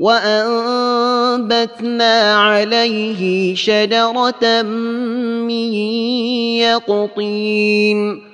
وأنبتنا عليه شجرة من يقطين